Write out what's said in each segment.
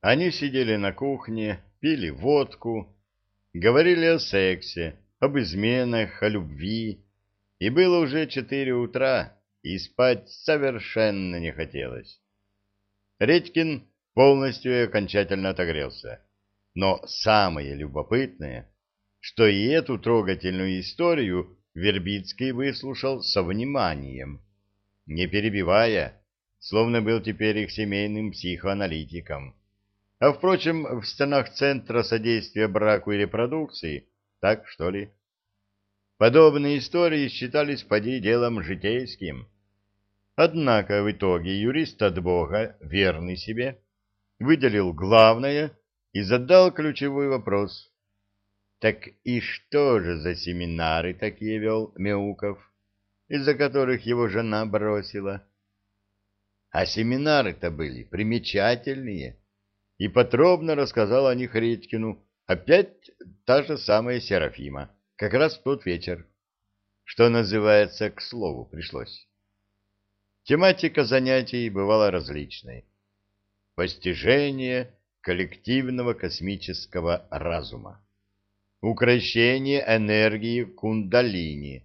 Они сидели на кухне, пили водку, говорили о сексе, об изменах, о любви, и было уже четыре утра, и спать совершенно не хотелось. Редькин полностью и окончательно отогрелся. Но самое любопытное, что и эту трогательную историю Вербицкий выслушал со вниманием, не перебивая, словно был теперь их семейным психоаналитиком. А, впрочем, в стенах Центра содействия браку и репродукции, так что ли? Подобные истории считались поди делом житейским. Однако в итоге юрист от Бога, верный себе, выделил главное и задал ключевой вопрос. Так и что же за семинары такие вел Мяуков, из-за которых его жена бросила? А семинары-то были примечательные, и подробно рассказал о них Редькину опять та же самая Серафима, как раз в тот вечер, что называется, к слову пришлось. Тематика занятий бывала различной. Постижение коллективного космического разума. Укращение энергии кундалини.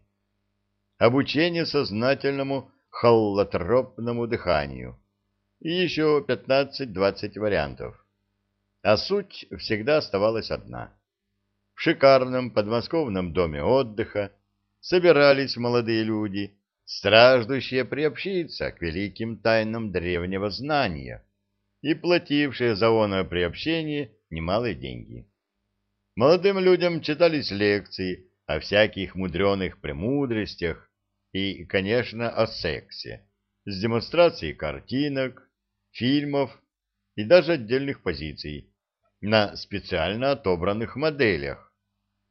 Обучение сознательному холлотропному дыханию. И еще 15-20 вариантов. А суть всегда оставалась одна. В шикарном подмосковном доме отдыха собирались молодые люди, страждущие приобщиться к великим тайнам древнего знания и платившие за оное приобщение немалые деньги. Молодым людям читались лекции о всяких мудреных премудростях и, конечно, о сексе, с демонстрацией картинок, фильмов и даже отдельных позиций на специально отобранных моделях,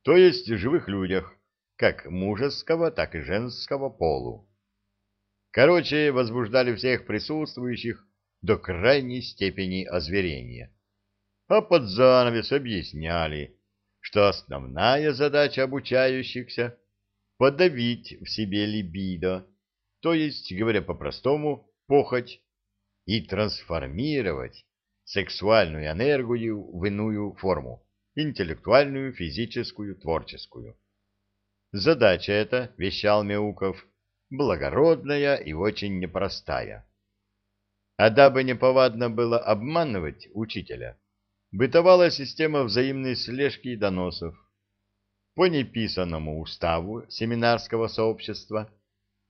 то есть живых людях, как мужеского, так и женского полу. Короче, возбуждали всех присутствующих до крайней степени озверения. А под занавес объясняли, что основная задача обучающихся — подавить в себе либидо, то есть, говоря по-простому, похоть, и трансформировать сексуальную энергию в иную форму — интеллектуальную, физическую, творческую. Задача эта, вещал Мяуков, благородная и очень непростая. А дабы неповадно было обманывать учителя, бытовала система взаимной слежки и доносов. По неписанному уставу семинарского сообщества,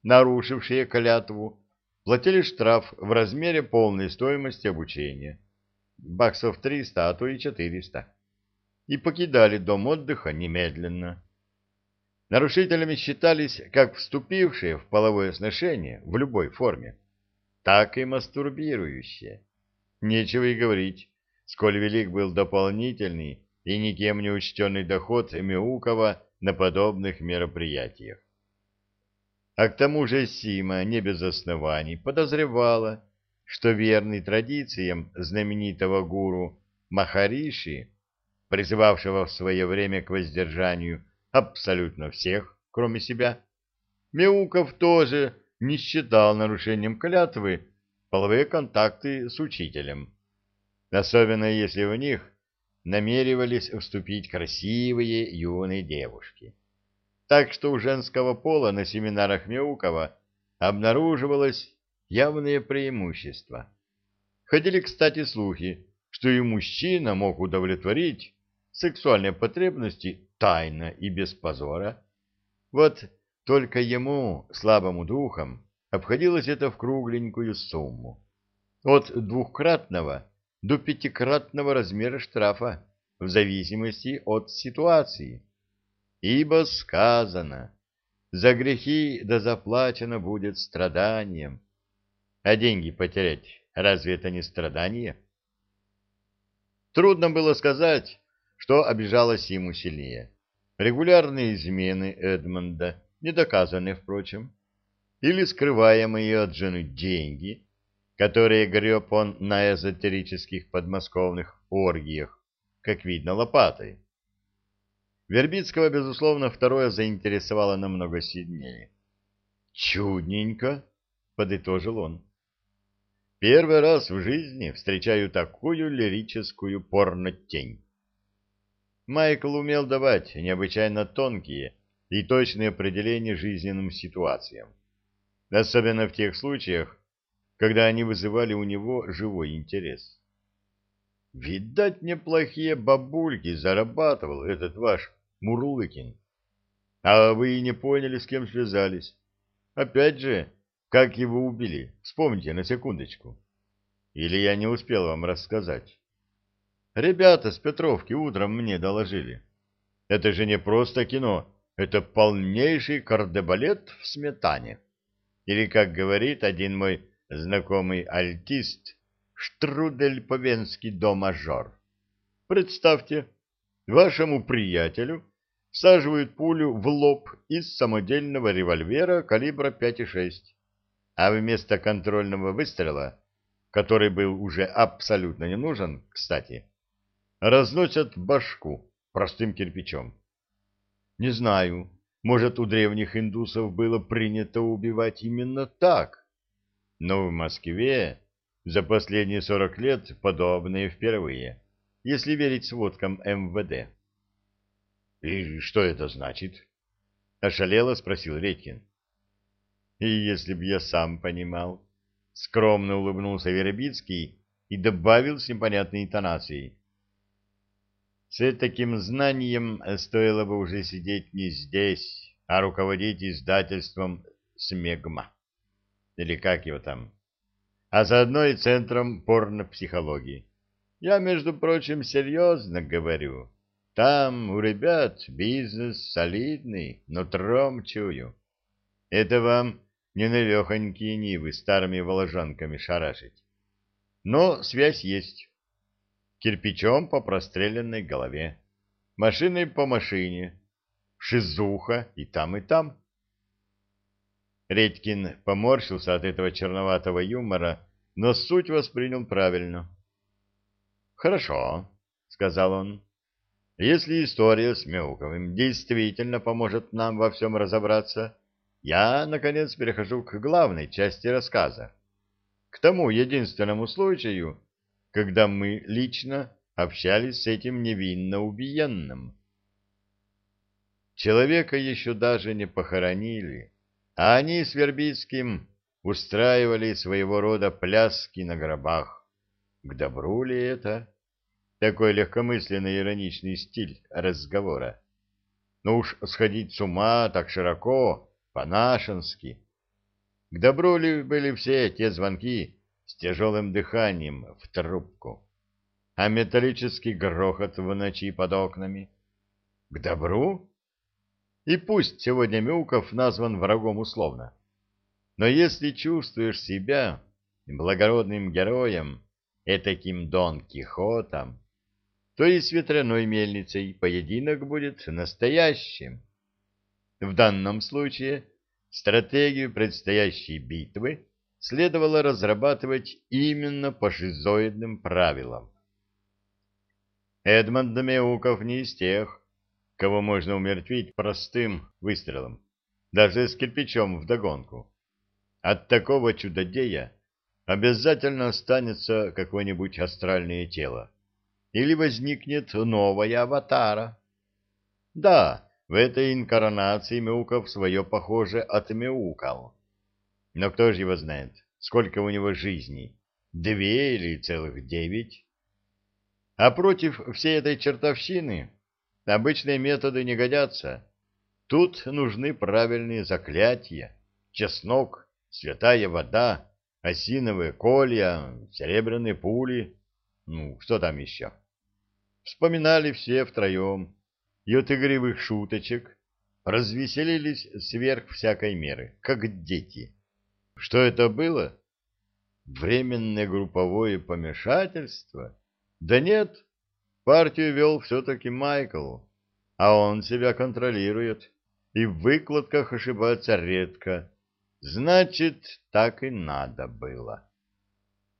нарушившие клятву, платили штраф в размере полной стоимости обучения, баксов 300, а то и 400, и покидали дом отдыха немедленно. Нарушителями считались как вступившие в половое сношение в любой форме, так и мастурбирующие. Нечего и говорить, сколь велик был дополнительный и никем не учтенный доход Мяукова на подобных мероприятиях. А к тому же Сима не без оснований подозревала, что верный традициям знаменитого гуру Махариши, призывавшего в свое время к воздержанию абсолютно всех, кроме себя. Мяуков тоже не считал нарушением клятвы половые контакты с учителем, особенно если в них намеревались вступить красивые юные девушки. Так что у женского пола на семинарах Мяукова обнаруживалось явное преимущество. Ходили, кстати, слухи, что и мужчина мог удовлетворить сексуальные потребности тайно и без позора. Вот только ему, слабому духом, обходилось это в кругленькую сумму. От двухкратного до пятикратного размера штрафа, в зависимости от ситуации. Ибо сказано, за грехи да заплачено будет страданием. А деньги потерять, разве это не страдание? Трудно было сказать, что обижалось ему сильнее. Регулярные измены Эдмонда, не доказанные, впрочем, или скрываемые от жены деньги, которые греб он на эзотерических подмосковных оргиях, как видно, лопатой. Вербицкого, безусловно, второе заинтересовало намного сильнее. «Чудненько», — подытожил он. Первый раз в жизни встречаю такую лирическую порно-тень. Майкл умел давать необычайно тонкие и точные определения жизненным ситуациям, особенно в тех случаях, когда они вызывали у него живой интерес. Видать, неплохие бабульки зарабатывал этот ваш Мурлыкин. А вы и не поняли, с кем связались. Опять же, как его убили? Вспомните на секундочку. Или я не успел вам рассказать? Ребята с Петровки утром мне доложили. Это же не просто кино, это полнейший кардебалет в сметане. Или, как говорит один мой знакомый альтист, штрудель по-венски до мажор. Представьте, вашему приятелю всаживают пулю в лоб из самодельного револьвера калибра 5,6 а вместо контрольного выстрела, который был уже абсолютно не нужен, кстати, разносят башку простым кирпичом. Не знаю, может, у древних индусов было принято убивать именно так, но в Москве за последние сорок лет подобное впервые, если верить сводкам МВД. — И что это значит? — ошалело спросил Редькин. И если б я сам понимал, скромно улыбнулся Вербицкий и добавил с непонятной интонацией. С таким знанием стоило бы уже сидеть не здесь, а руководить издательством «Смегма». Или как его там? А заодно и центром порнопсихологии. Я, между прочим, серьезно говорю. Там у ребят бизнес солидный, но тром чую. Это вам не навехонькие нивы старыми воложанками шарашить. Но связь есть. Кирпичом по простреленной голове, машиной по машине, шизуха и там, и там. Редькин поморщился от этого черноватого юмора, но суть воспринял правильно. «Хорошо», — сказал он, — «если история с Мяуковым действительно поможет нам во всем разобраться, я, наконец, перехожу к главной части рассказа, к тому единственному случаю, когда мы лично общались с этим невинно убиенным. Человека еще даже не похоронили, а они с Вербицким устраивали своего рода пляски на гробах. К добру ли это? Такой легкомысленный ироничный стиль разговора. Ну уж сходить с ума так широко по-нашенски. К добру ли были все те звонки с тяжелым дыханием в трубку, а металлический грохот в ночи под окнами? К добру? И пусть сегодня Мюков назван врагом условно, но если чувствуешь себя благородным героем, этаким Дон Кихотом, то и с ветряной мельницей поединок будет настоящим. В данном случае стратегию предстоящей битвы следовало разрабатывать именно по шизоидным правилам. Эдмонд Меуков не из тех, кого можно умертвить простым выстрелом, даже с кирпичом вдогонку. От такого чудодея обязательно останется какое-нибудь астральное тело. Или возникнет новая аватара. Да, в этой инкарнации Мяуков свое, похоже, отмяукал. Но кто же его знает, сколько у него жизней? Две или целых девять? А против всей этой чертовщины обычные методы не годятся. Тут нужны правильные заклятия, чеснок, святая вода, осиновые колья, серебряные пули, ну, что там еще. Вспоминали все втроем и от игривых шуточек развеселились сверх всякой меры, как дети. Что это было? Временное групповое помешательство? Да нет, партию вел все-таки Майкл, а он себя контролирует и в выкладках ошибается редко. Значит, так и надо было.